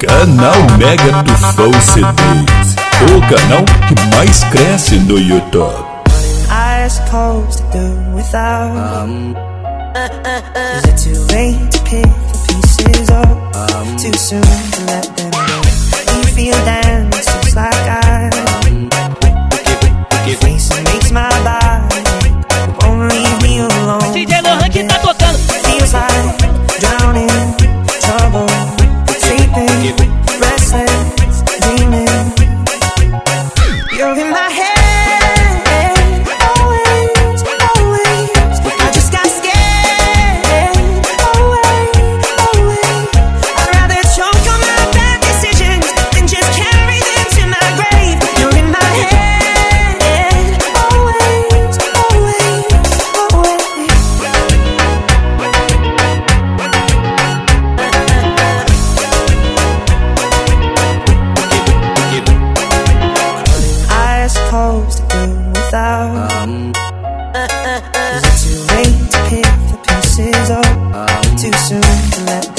Canal Mega Tufão CDs, o canal que mais cresce no YouTube. I suppose to do without. Um. Is it too late to pick the pieces up? Um. Too soon. supposed to do without? Um, Is it too late to pick the pieces up? Um, too soon to let